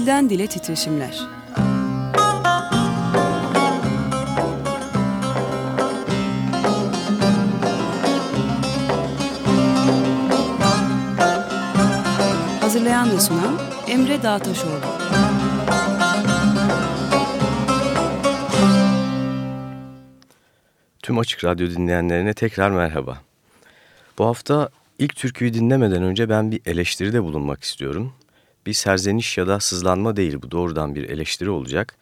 Dilden Dile Titreşimler Hazırlayan ve sunan Emre Dağtaşoğlu Tüm Açık Radyo dinleyenlerine tekrar merhaba. Bu hafta ilk türküyü dinlemeden önce ben bir eleştiride bulunmak istiyorum. Bir serzeniş ya da sızlanma değil bu doğrudan bir eleştiri olacak.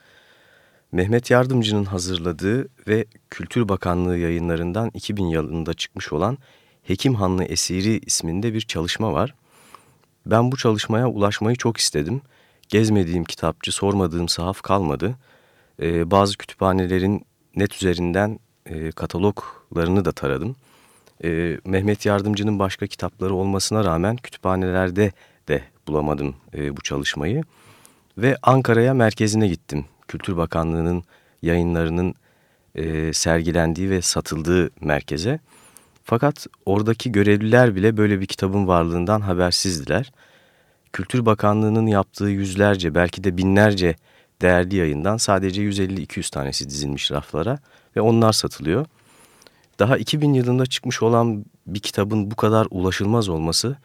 Mehmet Yardımcı'nın hazırladığı ve Kültür Bakanlığı yayınlarından 2000 yılında çıkmış olan Hekim Hanlı Esiri isminde bir çalışma var. Ben bu çalışmaya ulaşmayı çok istedim. Gezmediğim kitapçı, sormadığım sahaf kalmadı. Ee, bazı kütüphanelerin net üzerinden e, kataloglarını da taradım. E, Mehmet Yardımcı'nın başka kitapları olmasına rağmen kütüphanelerde de bulamadım e, bu çalışmayı. Ve Ankara'ya merkezine gittim. Kültür Bakanlığı'nın yayınlarının e, sergilendiği ve satıldığı merkeze. Fakat oradaki görevliler bile böyle bir kitabın varlığından habersizdiler. Kültür Bakanlığı'nın yaptığı yüzlerce belki de binlerce değerli yayından sadece 150-200 tanesi dizilmiş raflara ve onlar satılıyor. Daha 2000 yılında çıkmış olan bir kitabın bu kadar ulaşılmaz olması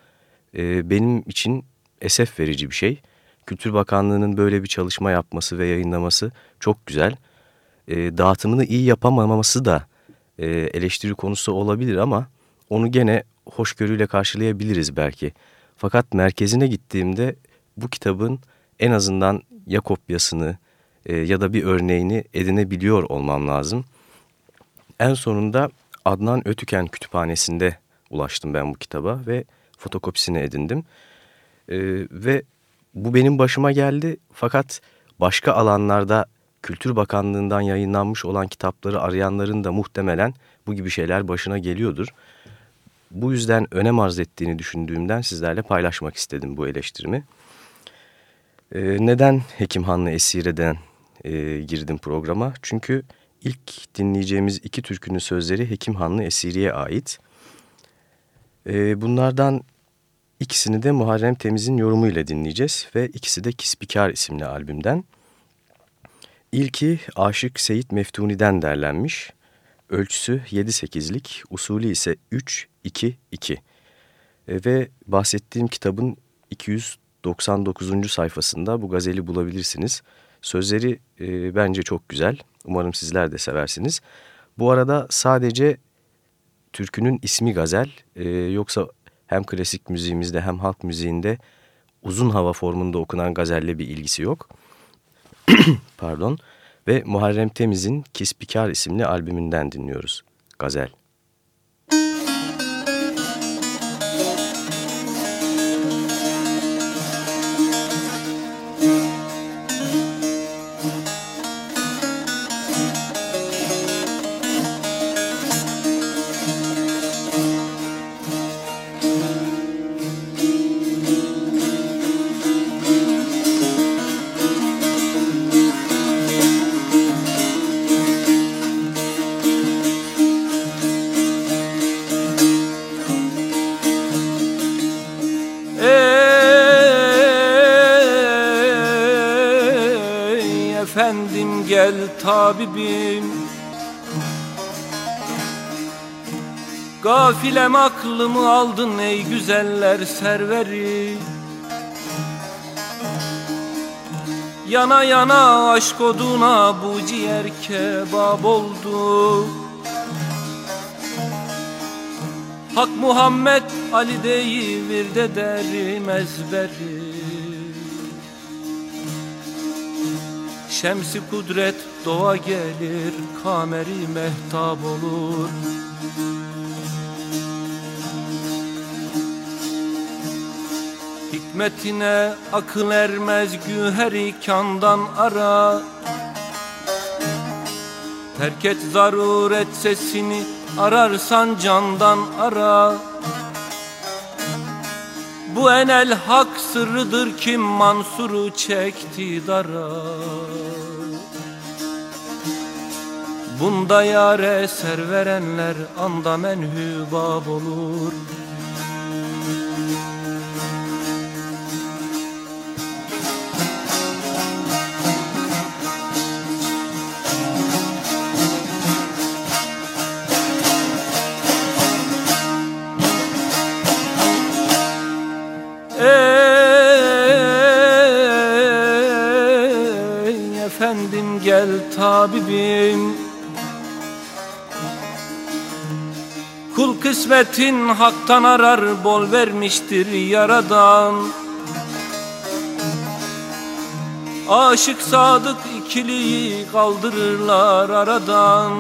e, benim için esef verici bir şey. Kültür Bakanlığı'nın böyle bir çalışma yapması ve yayınlaması çok güzel. E, dağıtımını iyi yapamaması da e, eleştiri konusu olabilir ama onu gene hoşgörüyle karşılayabiliriz belki. Fakat merkezine gittiğimde bu kitabın en azından ya kopyasını e, ya da bir örneğini edinebiliyor olmam lazım. En sonunda Adnan Ötüken Kütüphanesi'nde ulaştım ben bu kitaba ve fotokopisini edindim. E, ve bu benim başıma geldi fakat başka alanlarda Kültür Bakanlığı'ndan yayınlanmış olan kitapları arayanların da muhtemelen bu gibi şeyler başına geliyordur. Bu yüzden önem arz ettiğini düşündüğümden sizlerle paylaşmak istedim bu eleştirimi. Ee, neden Hekim Hanlı Esire'den e, girdim programa? Çünkü ilk dinleyeceğimiz iki türkünün sözleri Hekim Hanlı Esiri'ye ait. E, bunlardan ikisini de Muharrem Temiz'in yorumuyla dinleyeceğiz ve ikisi de Kispikar isimli albümden. İlki Aşık Seyit Meftuni'den derlenmiş. Ölçüsü 7-8'lik, usulü ise 3-2-2. E, ve bahsettiğim kitabın 299. sayfasında bu gazeli bulabilirsiniz. Sözleri e, bence çok güzel. Umarım sizler de seversiniz. Bu arada sadece türkünün ismi gazel e, yoksa hem klasik müziğimizde hem halk müziğinde uzun hava formunda okunan gazelle bir ilgisi yok. Pardon. Ve Muharrem Temiz'in Kispikar isimli albümünden dinliyoruz. Gazel. Tabibim. Gafilem aklımı aldın ey güzeller serveri. Yana yana aşk oduna bu ciğer kebap oldu. Hak Muhammed Ali deyivir de derim ezberi Şemsi kudret doğa gelir Kameri mehtap olur. Hikmetine akıl ermez güheri kandan ara. Terk et zaruret sesini ararsan candan ara Bu enel hak sırrıdır kim Mansur'u çekti dara. Bunda yare ser verenler anda menhübab olur tabibim. Kul kısmetin haktan arar bol vermiştir yaradan. Aşık sadık ikiliyi kaldırırlar aradan.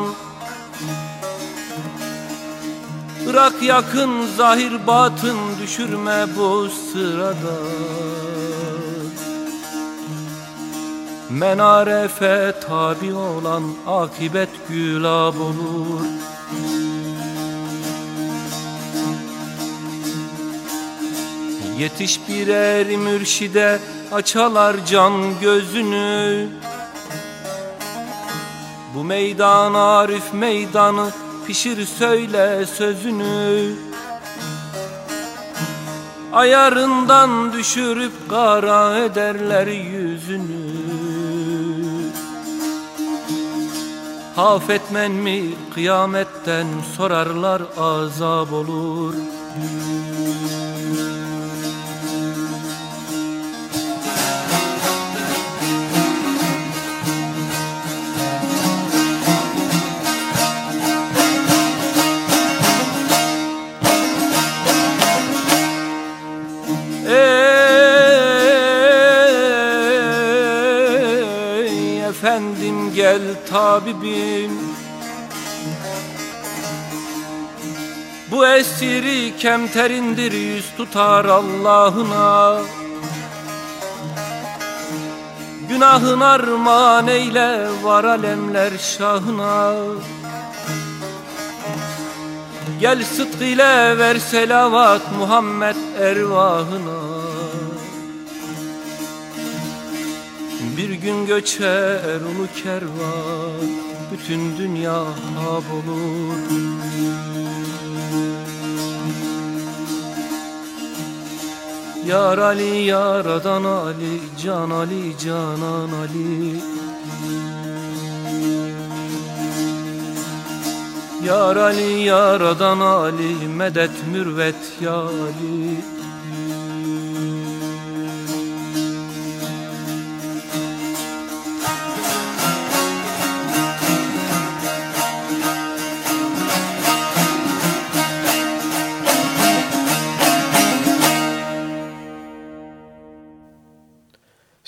Bırak yakın zahir batın düşürme bu sırada Menarefe tabi olan akibet gülab olur. Yetiş birer mürşide açalar can gözünü. Bu meydan arif meydanı pişir söyle sözünü. Ayarından düşürüp kara ederler yüzünü Hafetmen mi kıyametten sorarlar azap olur gel tabibim. Bu esiri kemterindir yüz tutar Allah'ına. Günahın armağan eyle var alemler şahına. Gel sıdk ile ver selavat Muhammed ervahına Bir gün göçer ulu kervan Bütün dünya hab olur. Yar Ali yaradan Ali Can Ali canan Ali. Yar Ali yaradan Ali Medet mürvet ya Ali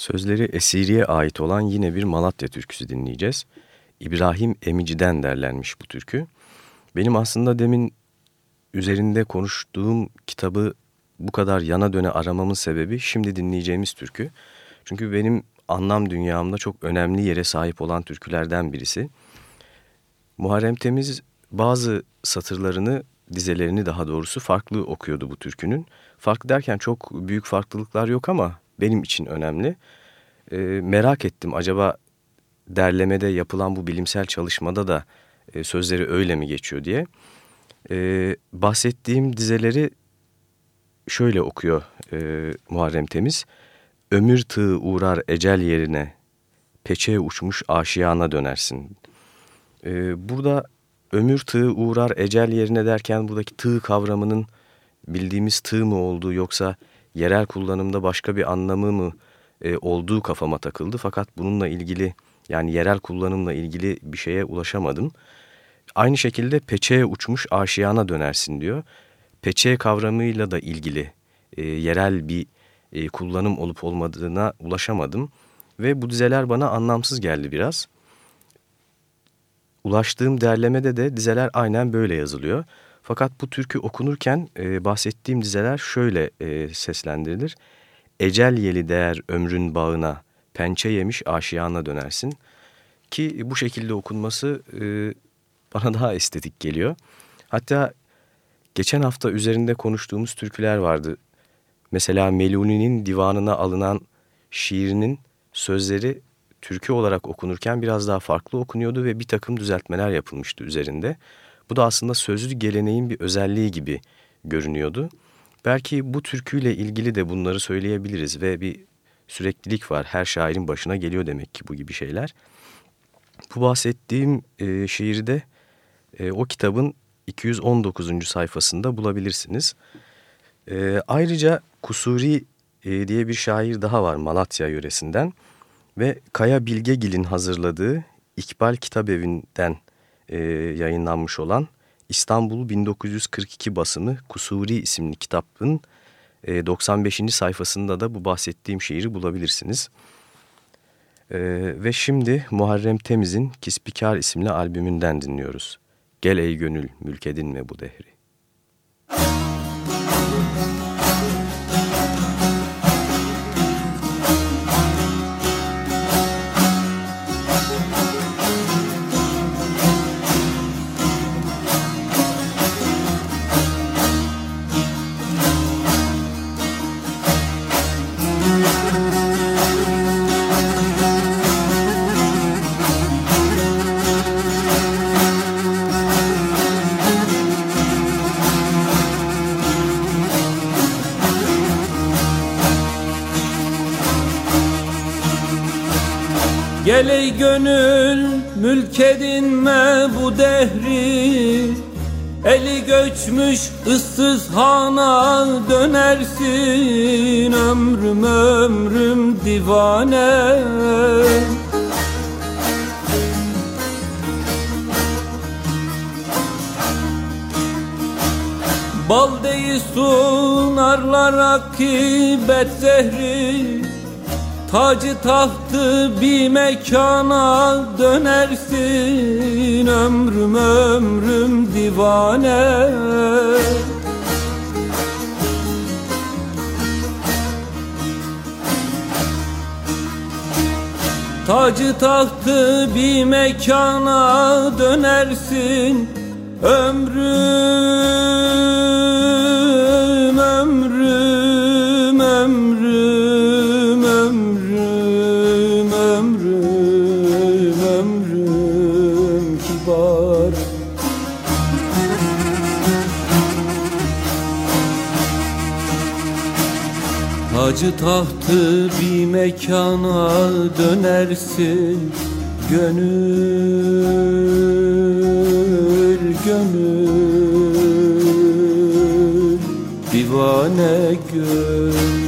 Sözleri Esiri'ye ait olan yine bir Malatya türküsü dinleyeceğiz. İbrahim Emici'den derlenmiş bu türkü. Benim aslında demin üzerinde konuştuğum kitabı bu kadar yana döne aramamın sebebi şimdi dinleyeceğimiz türkü. Çünkü benim anlam dünyamda çok önemli yere sahip olan türkülerden birisi. Muharrem Temiz bazı satırlarını, dizelerini daha doğrusu farklı okuyordu bu türkünün. Farklı derken çok büyük farklılıklar yok ama benim için önemli. E, merak ettim acaba derlemede yapılan bu bilimsel çalışmada da e, sözleri öyle mi geçiyor diye. E, bahsettiğim dizeleri şöyle okuyor e, Muharrem Temiz. Ömür tığı uğrar ecel yerine, peçeye uçmuş aşiyana dönersin. E, burada ömür tığı uğrar ecel yerine derken buradaki tığ kavramının bildiğimiz tığ mı olduğu yoksa yerel kullanımda başka bir anlamı mı e, olduğu kafama takıldı. Fakat bununla ilgili yani yerel kullanımla ilgili bir şeye ulaşamadım. Aynı şekilde peçeye uçmuş aşiyana dönersin diyor. Peçe kavramıyla da ilgili e, yerel bir e, kullanım olup olmadığına ulaşamadım. Ve bu dizeler bana anlamsız geldi biraz. Ulaştığım derlemede de dizeler aynen böyle yazılıyor. Fakat bu türkü okunurken e, bahsettiğim dizeler şöyle e, seslendirilir. Ecel yeli değer ömrün bağına, pençe yemiş aşiyana dönersin. Ki bu şekilde okunması e, bana daha estetik geliyor. Hatta geçen hafta üzerinde konuştuğumuz türküler vardı. Mesela Meluni'nin divanına alınan şiirinin sözleri türkü olarak okunurken biraz daha farklı okunuyordu ve bir takım düzeltmeler yapılmıştı üzerinde. Bu da aslında sözlü geleneğin bir özelliği gibi görünüyordu. Belki bu türküyle ilgili de bunları söyleyebiliriz ve bir süreklilik var. Her şairin başına geliyor demek ki bu gibi şeyler. Bu bahsettiğim e, şiirde e, o kitabın 219. sayfasında bulabilirsiniz. E, ayrıca Kusuri e, diye bir şair daha var Malatya yöresinden. Ve Kaya Bilgegil'in hazırladığı İkbal Kitabevi'nden e, yayınlanmış olan İstanbul 1942 basımı Kusuri isimli kitabın e, 95. sayfasında da bu bahsettiğim şiiri bulabilirsiniz. E, ve şimdi Muharrem Temiz'in Kispikar isimli albümünden dinliyoruz. Gel ey gönül mülk edinme bu dehri. Göçmüş ıssız hana dönersin Ömrüm ömrüm divane. Bal değil sunarlar akibet zehri Tacı tahtı bir mekana dönersin Ömrüm ömrüm divane. Tacı tahtı bir mekana dönersin Ömrüm ömrüm ömrüm kibar. Hacı tahtı bir mekana dönersin. Gönül, gönül. Divane gönül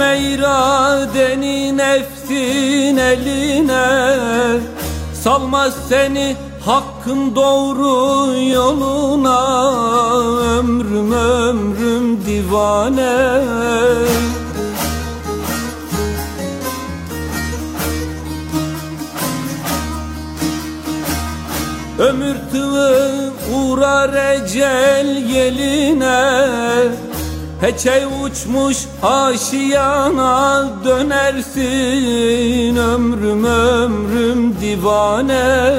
Verme iradeni nefsin eline. Salmaz seni hakkın doğru yoluna. Ömrüm ömrüm divane. Ömür tığı uğrar ecel yeline. Heçey uçmuş aşiyana dönersin Ömrüm ömrüm divane.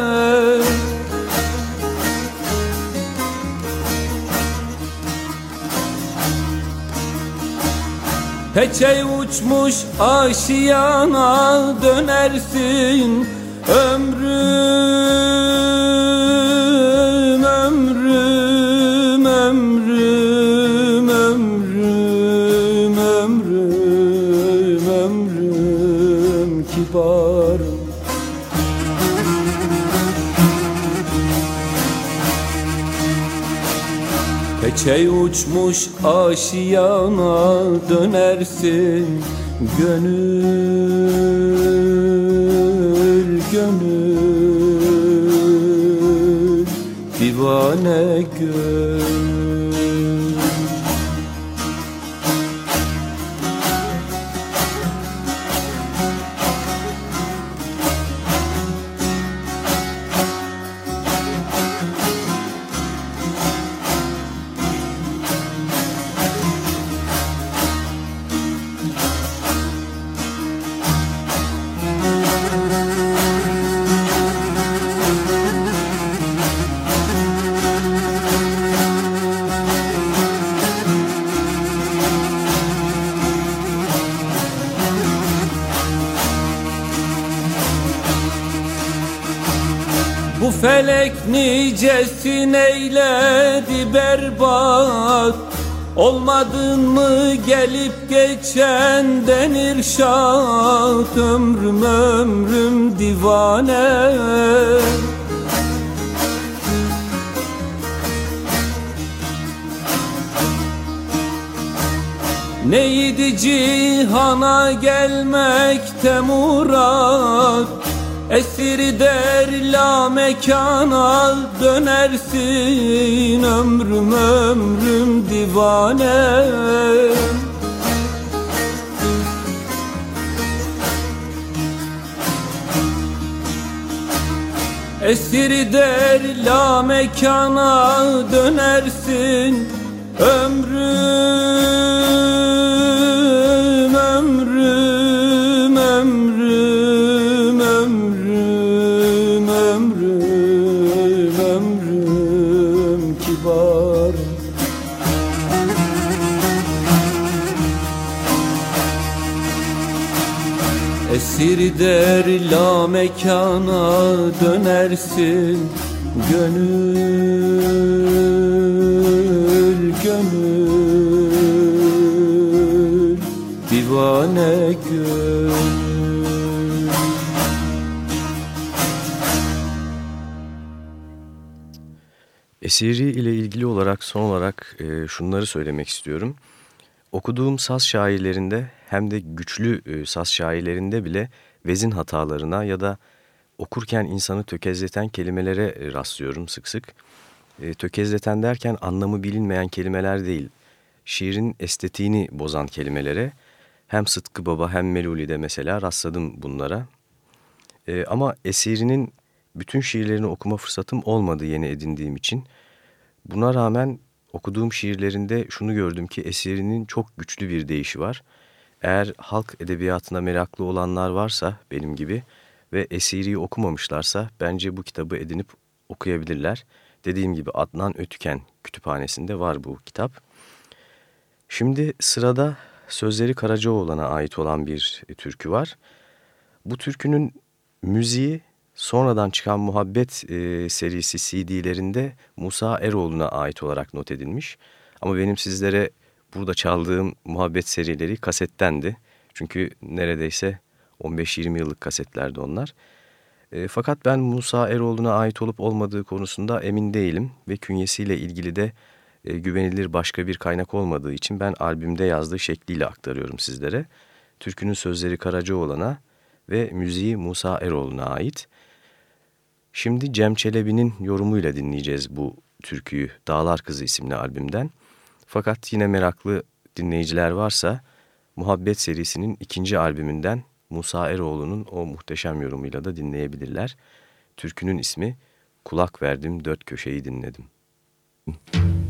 Heçey uçmuş aşiyana dönersin Ömrüm Peçey uçmuş aşiyana dönersin Gönül, gönül. Divane gönül nicesin eyledi berbat? Olmadın mı gelip geçenden irşat Ömrüm ömrüm divane. Neydi cihana gelmekte murat Esir der la mekana dönersin Ömrüm ömrüm divane. Esir der la mekana dönersin Ömrüm, Esir der la mekana dönersin Gönül, gönül Divane gönül Esiri ile ilgili olarak son olarak e, şunları söylemek istiyorum. Okuduğum saz şairlerinde hem de güçlü e, saz şairlerinde bile vezin hatalarına ya da okurken insanı tökezleten kelimelere e, rastlıyorum sık sık. E, tökezleten derken anlamı bilinmeyen kelimeler değil, şiirin estetiğini bozan kelimelere hem Sıtkı Baba hem Meluli'de mesela rastladım bunlara. E, ama esirinin bütün şiirlerini okuma fırsatım olmadı yeni edindiğim için. Buna rağmen okuduğum şiirlerinde şunu gördüm ki esirinin çok güçlü bir deyişi var. Eğer halk edebiyatına meraklı olanlar varsa benim gibi ve esiriyi okumamışlarsa bence bu kitabı edinip okuyabilirler. Dediğim gibi Adnan Ötüken kütüphanesinde var bu kitap. Şimdi sırada sözleri Karacaoğlan'a ait olan bir türkü var. Bu türkünün müziği sonradan çıkan Muhabbet e, serisi CD'lerinde Musa Eroğlu'na ait olarak not edilmiş. Ama benim sizlere burada çaldığım Muhabbet serileri kasettendi. Çünkü neredeyse 15-20 yıllık kasetlerdi onlar. E, fakat ben Musa Eroğlu'na ait olup olmadığı konusunda emin değilim ve künyesiyle ilgili de e, güvenilir başka bir kaynak olmadığı için ben albümde yazdığı şekliyle aktarıyorum sizlere. Türkünün sözleri Karacaoğlan'a ve müziği Musa Eroğlu'na ait. Şimdi Cem Çelebi'nin yorumuyla dinleyeceğiz bu türküyü Dağlar Kızı isimli albümden. Fakat yine meraklı dinleyiciler varsa Muhabbet serisinin ikinci albümünden Musa Eroğlu'nun o muhteşem yorumuyla da dinleyebilirler. Türkünün ismi Kulak Verdim Dört Köşeyi Dinledim. Müzik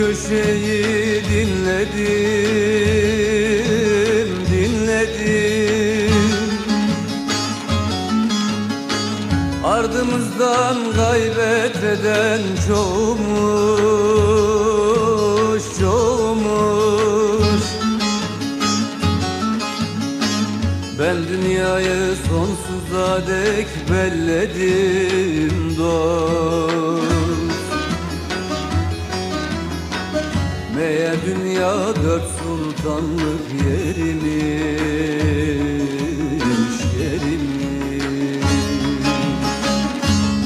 köşeyi dinledim, dinledim. Ardımızdan gaybet eden çoğumuş, çoğumuş Ben dünyayı sonsuza dek belledim dost Meğer dünya dört sultanlık yerimiz yerimiz.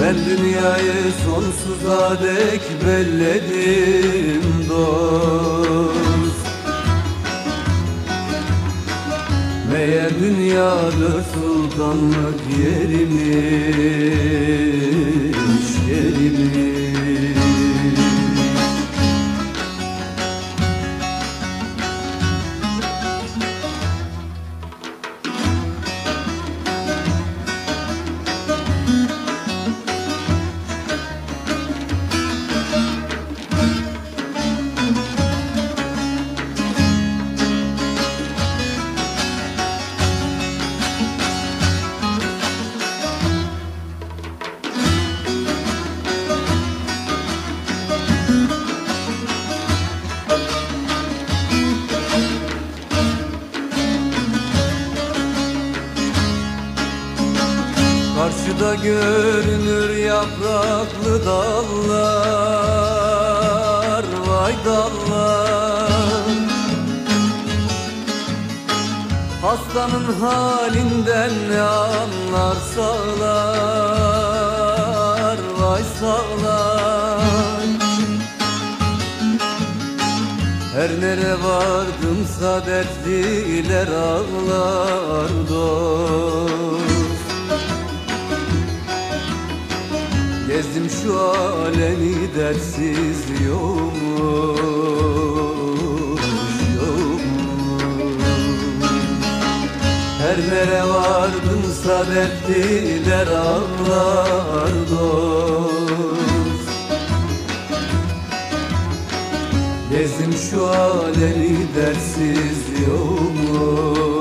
Ben dünyayı sonsuza dek belledim dost. Meğer dünya dört sultanlık yerimiz yerimiz Hastanın halinden ne anlar sağlar Vay sağlar. Her nere vardımsa dertliler ağlar dost. Gezdim şu alemi dertsiz yokmuş Her nere vardımsa dertliler ağlar dost. Gezdim şu alemi dersiz yokmuş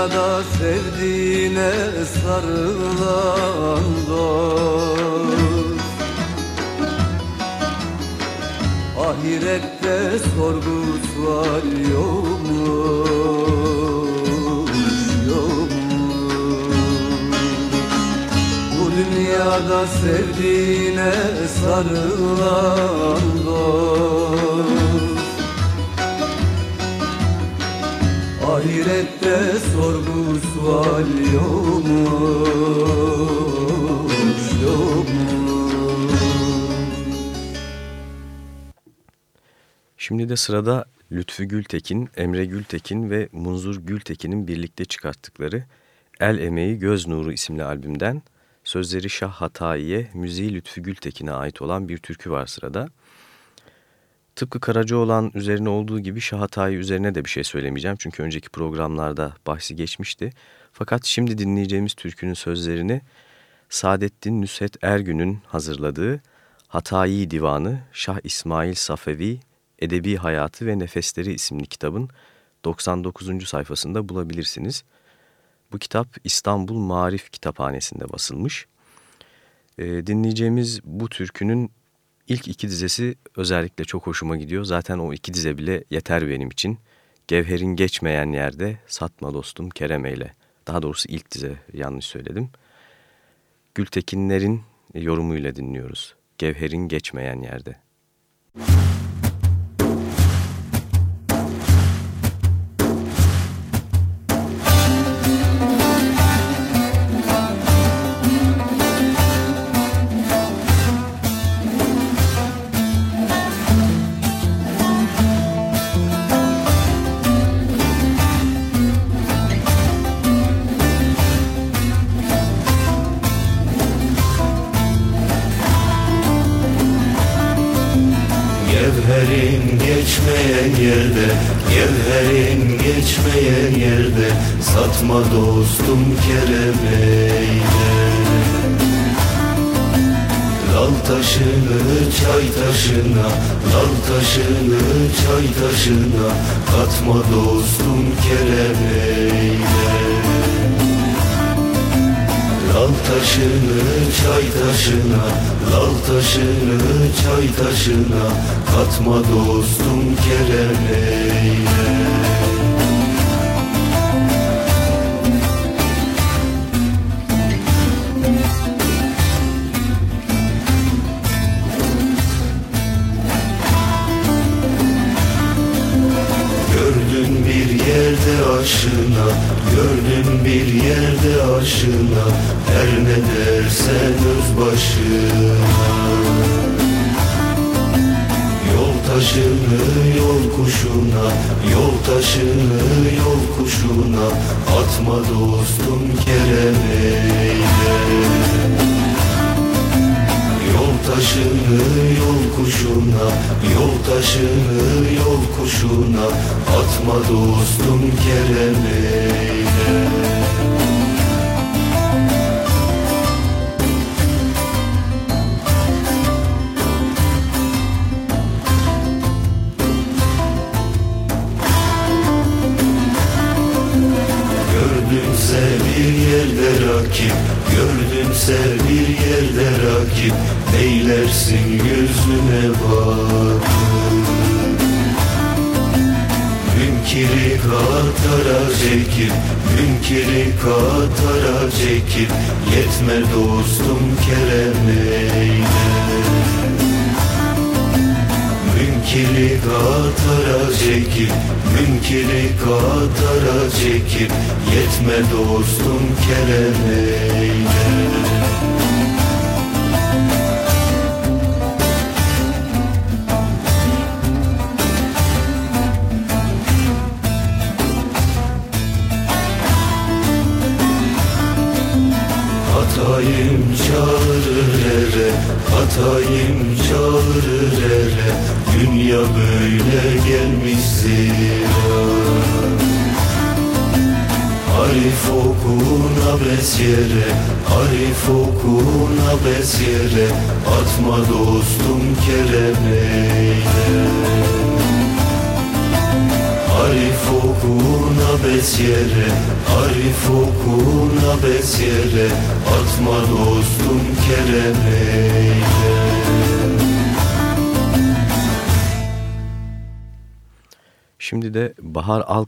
dünyada sevdiğine sarılan dost. Ahirette sorgu sual yokmuş, yokmuş Bu dünyada sevdiğine sarılan dost Ahirette sorgu sual yokmuş, yokmuş Şimdi de sırada Lütfü Gültekin, Emre Gültekin ve Munzur Gültekin'in birlikte çıkarttıkları El Emeği Göz Nuru isimli albümden sözleri Şah Hatayi'ye, müziği Lütfü Gültekin'e ait olan bir türkü var sırada. Tıpkı Karacaoğlan üzerine olduğu gibi Şah Hatayi üzerine de bir şey söylemeyeceğim. Çünkü önceki programlarda bahsi geçmişti. Fakat şimdi dinleyeceğimiz türkünün sözlerini Saadettin Nüshet Ergün'ün hazırladığı Hatayi Divanı Şah İsmail Safevi Edebi Hayatı ve Nefesleri isimli kitabın 99. sayfasında bulabilirsiniz. Bu kitap İstanbul Marif Kitaphanesi'nde basılmış. Ee, dinleyeceğimiz bu türkünün ilk iki dizesi özellikle çok hoşuma gidiyor. Zaten o iki dize bile yeter benim için. Gevherin geçmeyen yerde satma dostum Kerem eyle. Daha doğrusu ilk dize yanlış söyledim. Gültekinlerin yorumuyla dinliyoruz. Gevherin geçmeyen yerde. Müzik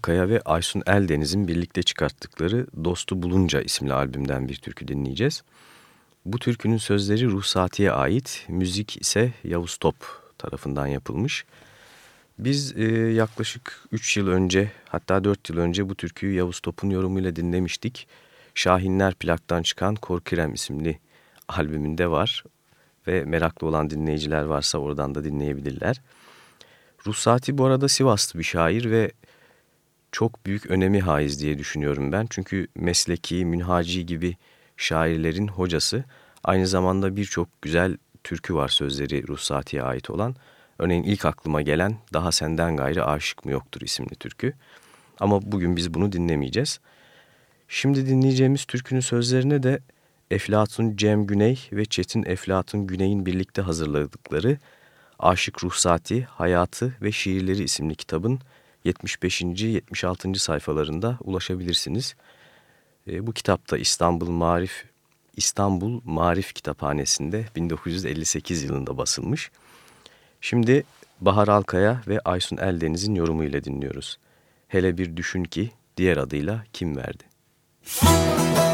Alkaya ve Aysun Eldeniz'in birlikte çıkarttıkları Dostu Bulunca isimli albümden bir türkü dinleyeceğiz. Bu türkünün sözleri Ruhsati'ye ait, müzik ise Yavuz Top tarafından yapılmış. Biz e, yaklaşık 3 yıl önce hatta 4 yıl önce bu türküyü Yavuz Top'un yorumuyla dinlemiştik. Şahinler plaktan çıkan Korkirem isimli albümünde var ve meraklı olan dinleyiciler varsa oradan da dinleyebilirler. Ruhsati bu arada Sivaslı bir şair ve çok büyük önemi haiz diye düşünüyorum ben. Çünkü mesleki, münhaci gibi şairlerin hocası aynı zamanda birçok güzel türkü var sözleri Ruhsati'ye ait olan. Örneğin ilk aklıma gelen Daha Senden Gayrı Aşık mı Yoktur isimli türkü. Ama bugün biz bunu dinlemeyeceğiz. Şimdi dinleyeceğimiz türkünün sözlerine de Eflatun Cem Güney ve Çetin Eflatun Güney'in birlikte hazırladıkları Aşık Ruhsati, Hayatı ve Şiirleri isimli kitabın 75. 76. sayfalarında ulaşabilirsiniz. E, bu kitapta İstanbul Marif İstanbul Marif Kitaphanesi'nde 1958 yılında basılmış. Şimdi Bahar Alkaya ve Aysun Eldeniz'in yorumuyla dinliyoruz. Hele bir düşün ki diğer adıyla kim verdi? Müzik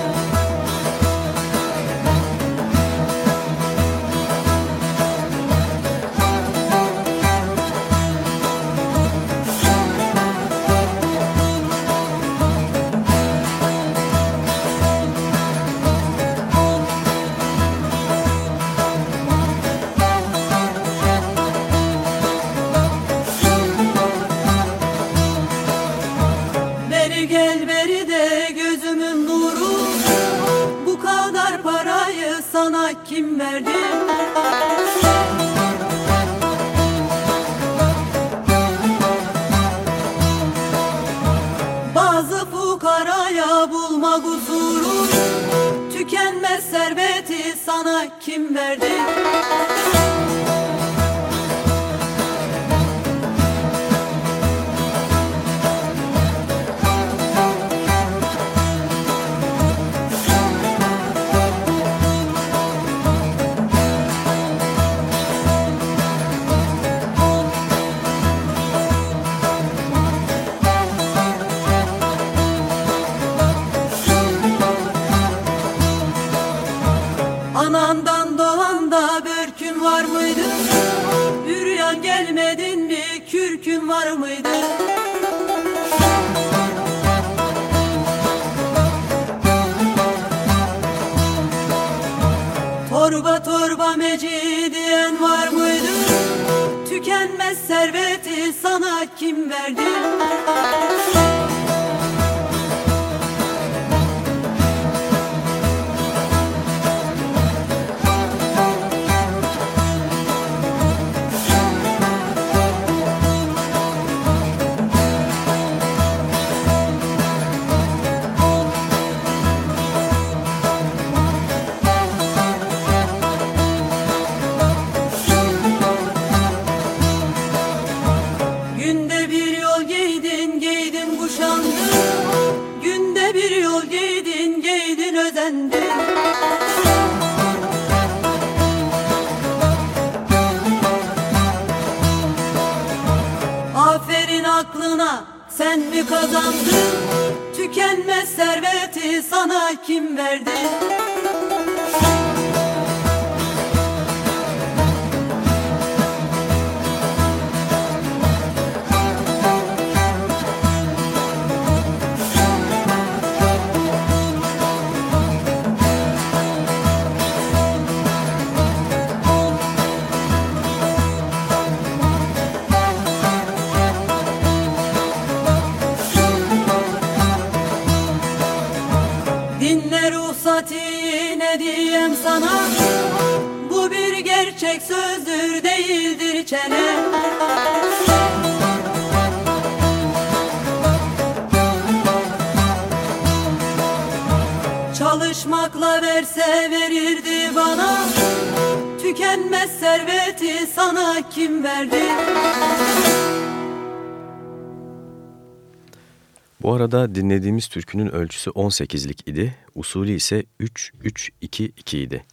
kim verdi? Tükenmez serveti sana kim verdi? Aferin aklına, sen mi kazandın? Tükenmez serveti sana kim verdi? Sözdür değildir çene Çalışmakla verse verirdi bana Tükenmez serveti sana kim verdi? Bu arada dinlediğimiz türkünün ölçüsü 18'lik idi, usulü ise 3-3-2-2 idi.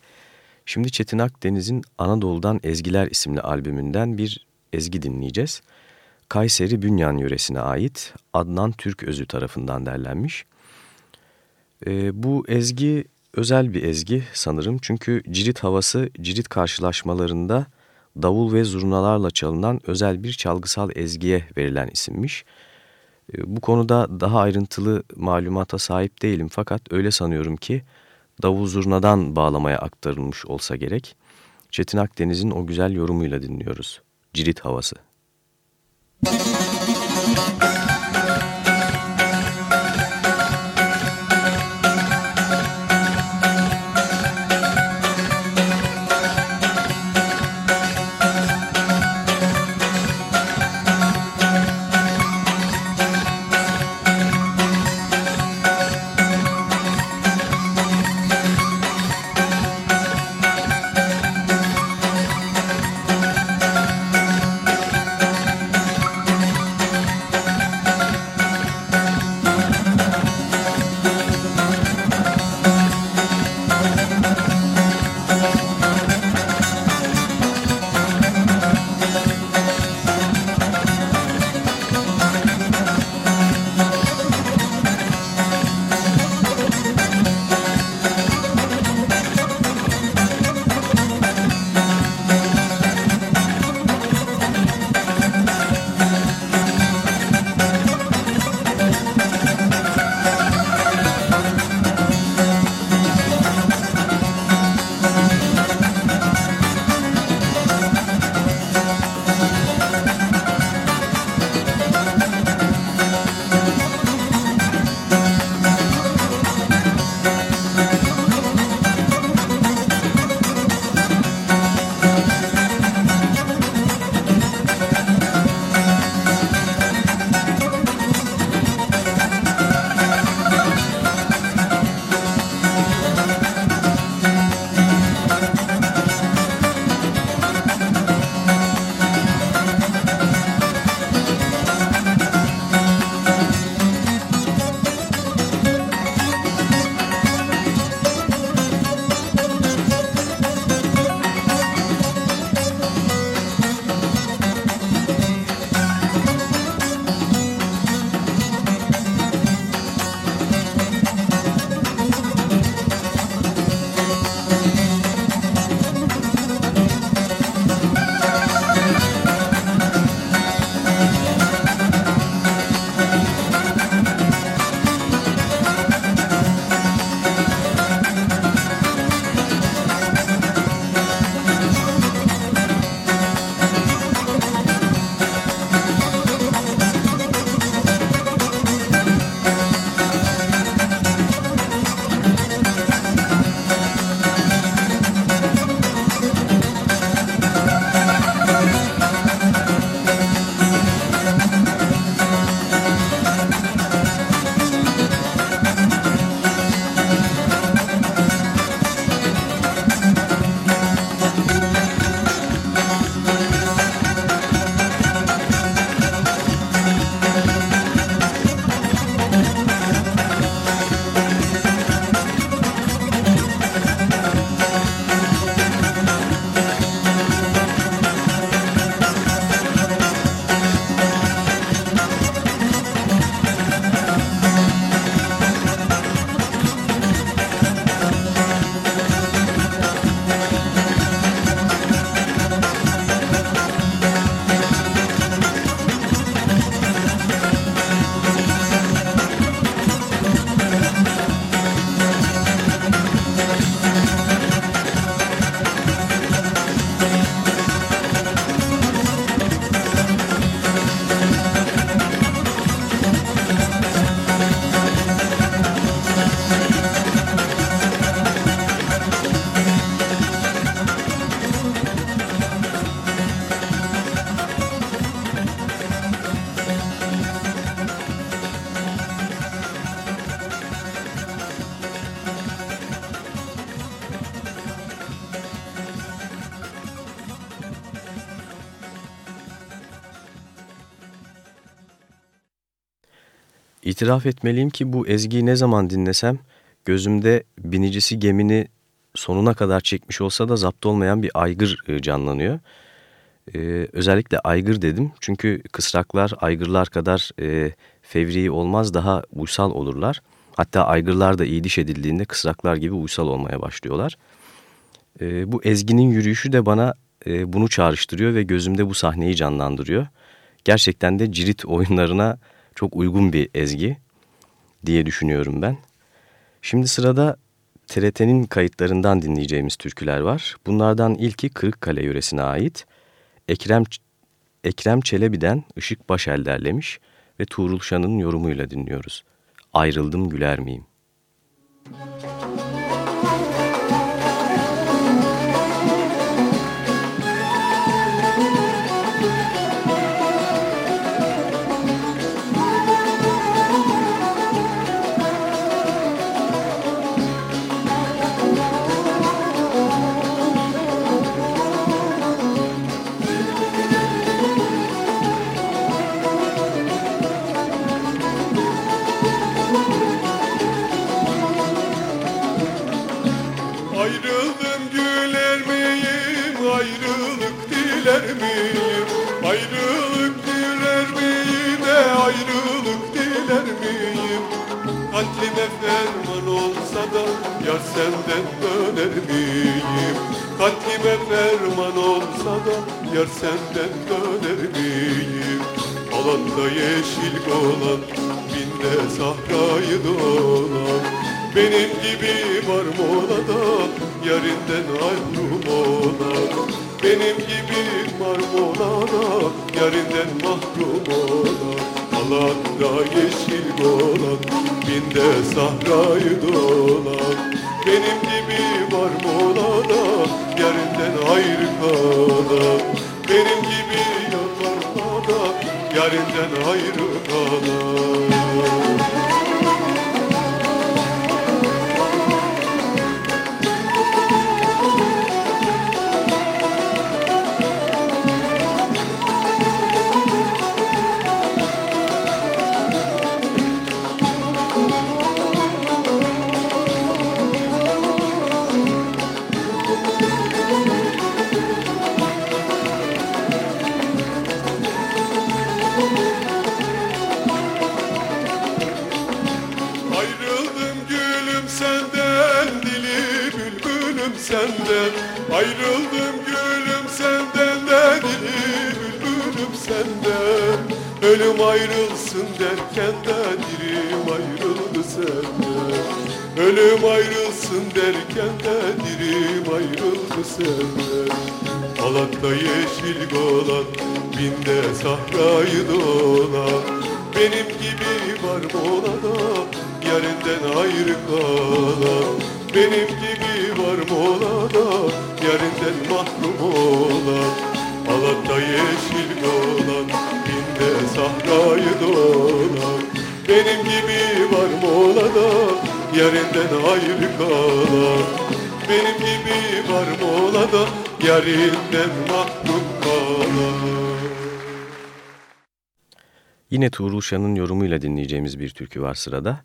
Şimdi Çetin Akdeniz'in Anadolu'dan Ezgiler isimli albümünden bir ezgi dinleyeceğiz. Kayseri Bünyan yöresine ait Adnan Türk Özü tarafından derlenmiş. Ee, bu ezgi özel bir ezgi sanırım çünkü cirit havası cirit karşılaşmalarında davul ve zurnalarla çalınan özel bir çalgısal ezgiye verilen isimmiş. Bu konuda daha ayrıntılı malumata sahip değilim fakat öyle sanıyorum ki davul zurnadan bağlamaya aktarılmış olsa gerek. Çetin Akdeniz'in o güzel yorumuyla dinliyoruz. Cirit havası. İtiraf etmeliyim ki bu ezgiyi ne zaman dinlesem gözümde binicisi gemini sonuna kadar çekmiş olsa da zapt olmayan bir aygır e, canlanıyor. Ee, özellikle aygır dedim çünkü kısraklar aygırlar kadar e, fevri olmaz daha uysal olurlar. Hatta aygırlar da iyi diş edildiğinde kısraklar gibi uysal olmaya başlıyorlar. E, bu ezginin yürüyüşü de bana e, bunu çağrıştırıyor ve gözümde bu sahneyi canlandırıyor. Gerçekten de cirit oyunlarına çok uygun bir ezgi diye düşünüyorum ben. Şimdi sırada TRT'nin kayıtlarından dinleyeceğimiz türküler var. Bunlardan ilki Kırıkkale yöresine ait. Ekrem, Ekrem Çelebi'den Işık Başel derlemiş ve Tuğrul Şan'ın yorumuyla dinliyoruz. Ayrıldım güler miyim? Müzik Alanda yeşil olan, Ölüm ayrılsın derken de dirim ayrıldı senden. Ölüm ayrılsın derken de dirim ayrıldı senden. Malat'ta yeşil golan binde sahrayı dolan Benim gibi var molada yerinden ayrı kalan benim gibi var molada Yerinden mahrum olan Alatta yeşil olan Binde sahrayı dolan Benim gibi var molada Yerinden ayrı kalan Benim gibi var molada Yerinden mahrum kalan Yine Tuğrul Şan'ın yorumuyla dinleyeceğimiz bir türkü var sırada.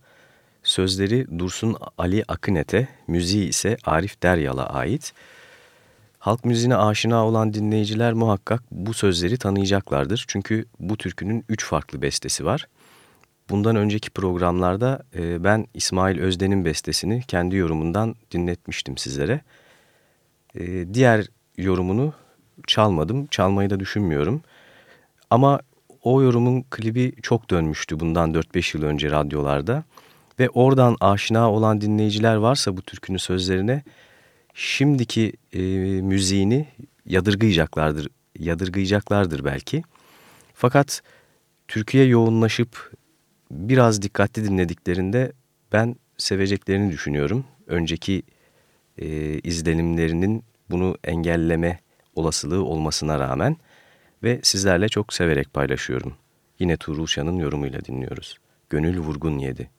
Sözleri Dursun Ali Akınet'e, müziği ise Arif Deryal'a ait. Halk müziğine aşina olan dinleyiciler muhakkak bu sözleri tanıyacaklardır. Çünkü bu türkünün üç farklı bestesi var. Bundan önceki programlarda e, ben İsmail Özden'in bestesini kendi yorumundan dinletmiştim sizlere. E, diğer yorumunu çalmadım, çalmayı da düşünmüyorum. Ama o yorumun klibi çok dönmüştü bundan 4-5 yıl önce radyolarda. Ve oradan aşina olan dinleyiciler varsa bu türkünün sözlerine şimdiki e, müziğini yadırgayacaklardır, yadırgayacaklardır belki. Fakat Türkiye yoğunlaşıp biraz dikkatli dinlediklerinde ben seveceklerini düşünüyorum. Önceki e, izlenimlerinin bunu engelleme olasılığı olmasına rağmen ve sizlerle çok severek paylaşıyorum. Yine Tuğrul Şan'ın yorumuyla dinliyoruz. Gönül vurgun yedi.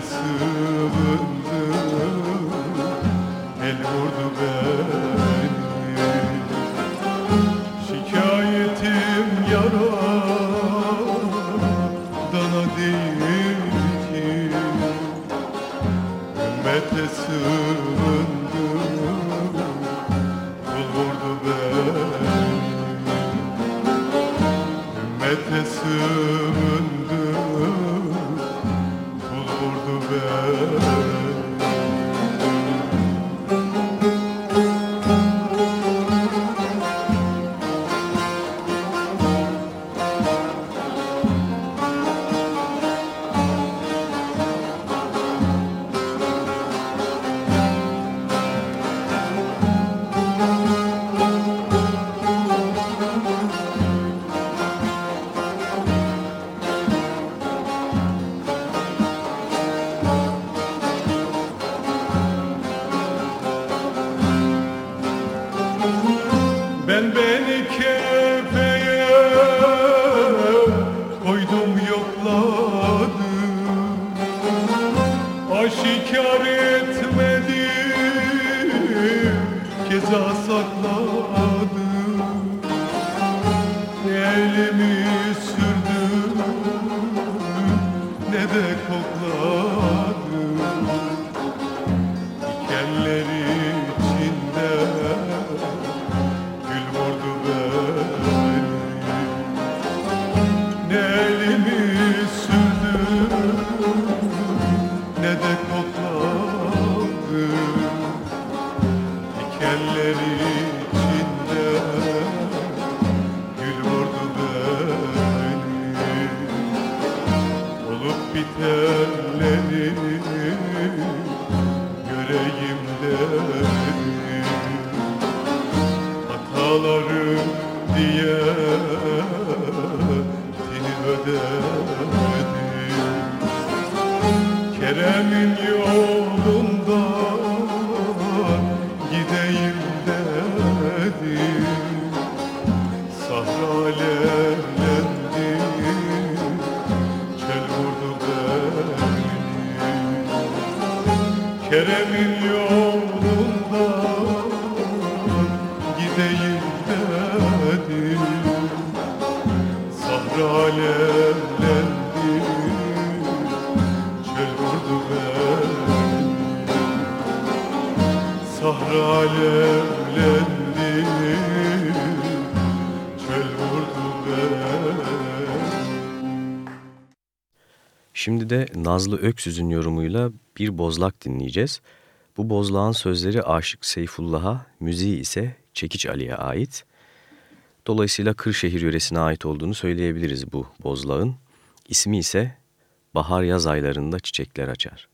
Jesus. Şimdi de Nazlı Öksüz'ün yorumuyla bir bozlak dinleyeceğiz. Bu bozlağın sözleri Aşık Seyfullah'a, müziği ise Çekiç Ali'ye ait. Dolayısıyla Kırşehir yöresine ait olduğunu söyleyebiliriz bu bozlağın. İsmi ise Bahar Yaz Aylarında Çiçekler Açar.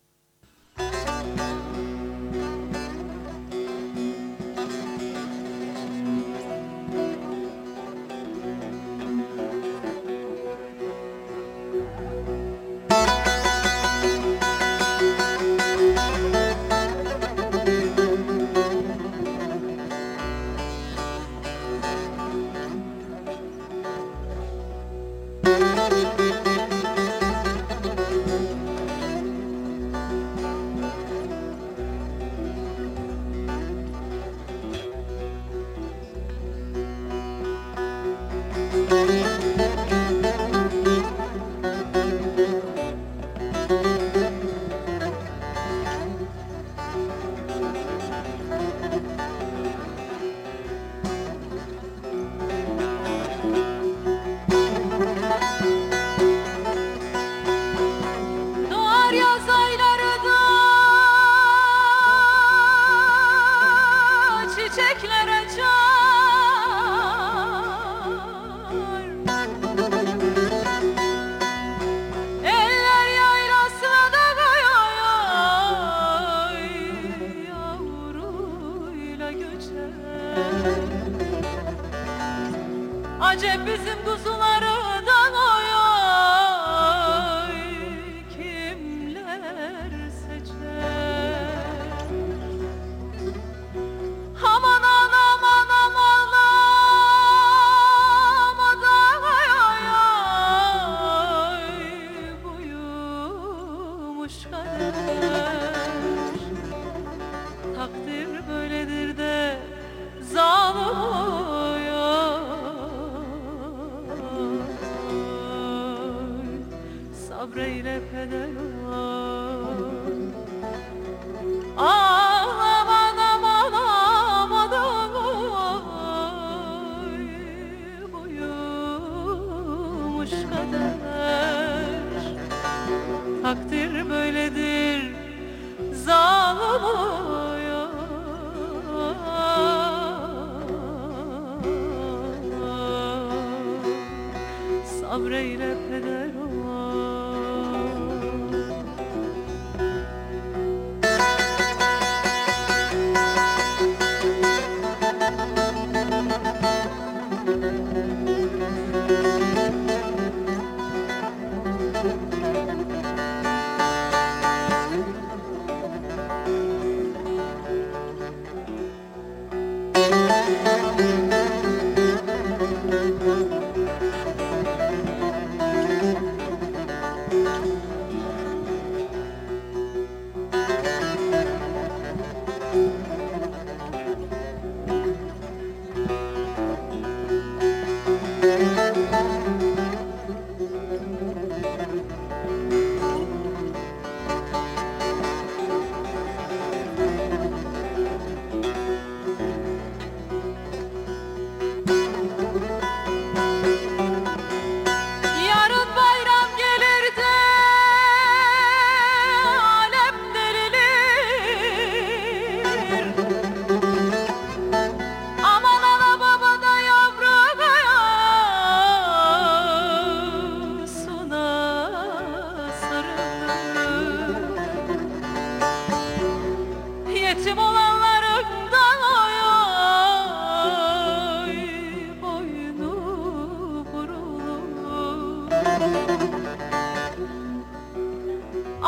Müziği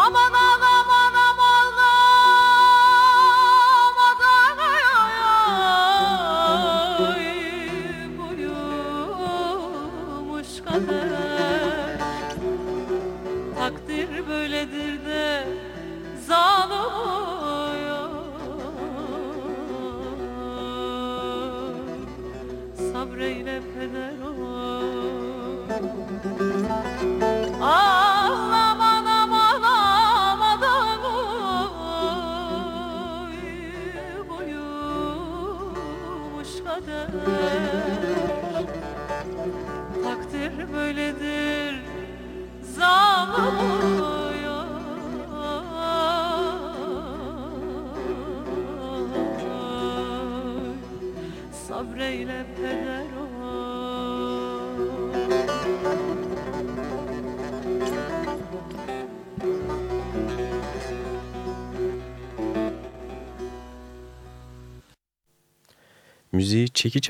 Çekiç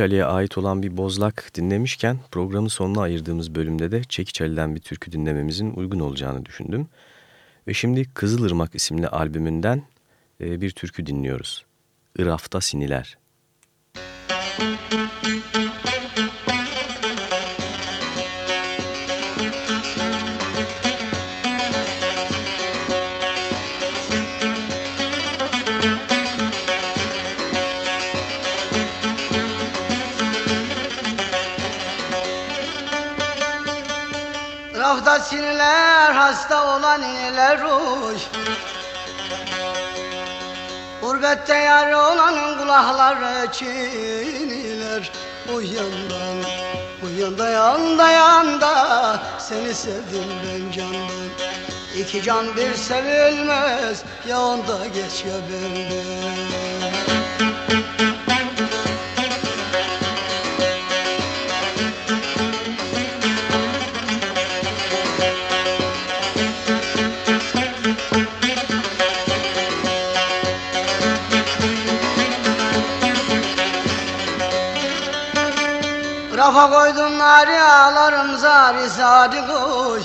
Ali'ye ait olan bir bozlak dinlemişken programın sonuna ayırdığımız bölümde de Çekiç Ali'den bir türkü dinlememizin uygun olacağını düşündüm. Ve şimdi Kızılırmak isimli albümünden e, bir türkü dinliyoruz. Irafta Siniler. Sinirler hasta olan ineler ruş Gurbette yar olanın kulakları çiniler. Bu yandan bu yanda yanda yanda. Seni sevdim ben candan. İki can bir sevilmez Ya onda geç ya benden Kafa koydum Zari ağlarım zari zari koş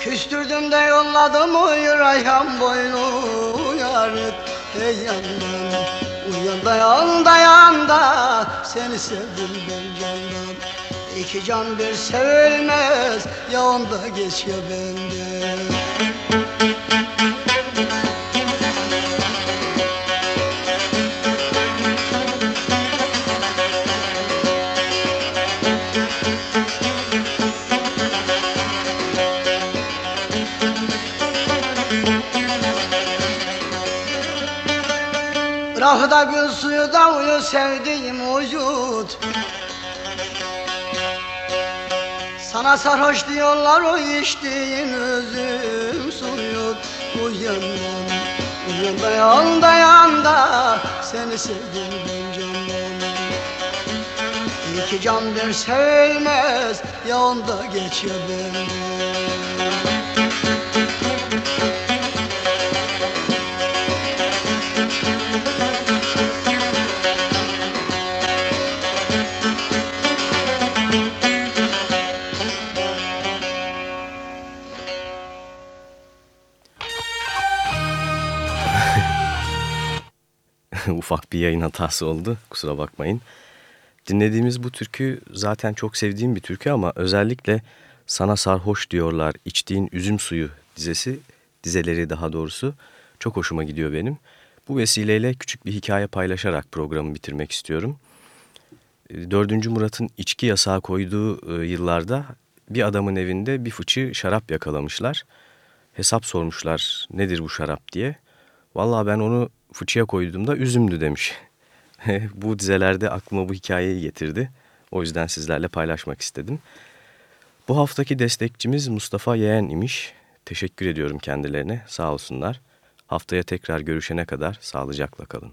Küstürdüm de yolladım o rayhan boynu yarık Hey yandan uyan dayan dayan da Seni sevdim ben candan İki can bir sevilmez ya onda geç ya bende Rakıda gül suyu da uyu sevdiğim vücut. Sana sarhoş diyorlar o içtiğin üzüm suyu. Uyandan, uyan dayan dayan da Seni sevdim ben candan. İki can bir sevmez ya onda geç ya bir yayın hatası oldu. Kusura bakmayın. Dinlediğimiz bu türkü zaten çok sevdiğim bir türkü ama özellikle Sana Sarhoş Diyorlar içtiğin Üzüm Suyu dizesi, dizeleri daha doğrusu çok hoşuma gidiyor benim. Bu vesileyle küçük bir hikaye paylaşarak programı bitirmek istiyorum. 4. Murat'ın içki yasağı koyduğu yıllarda bir adamın evinde bir fıçı şarap yakalamışlar. Hesap sormuşlar nedir bu şarap diye. Vallahi ben onu fıçıya koyduğumda üzümdü demiş. bu dizelerde aklıma bu hikayeyi getirdi. O yüzden sizlerle paylaşmak istedim. Bu haftaki destekçimiz Mustafa Yeğen imiş. Teşekkür ediyorum kendilerine. Sağ olsunlar. Haftaya tekrar görüşene kadar sağlıcakla kalın.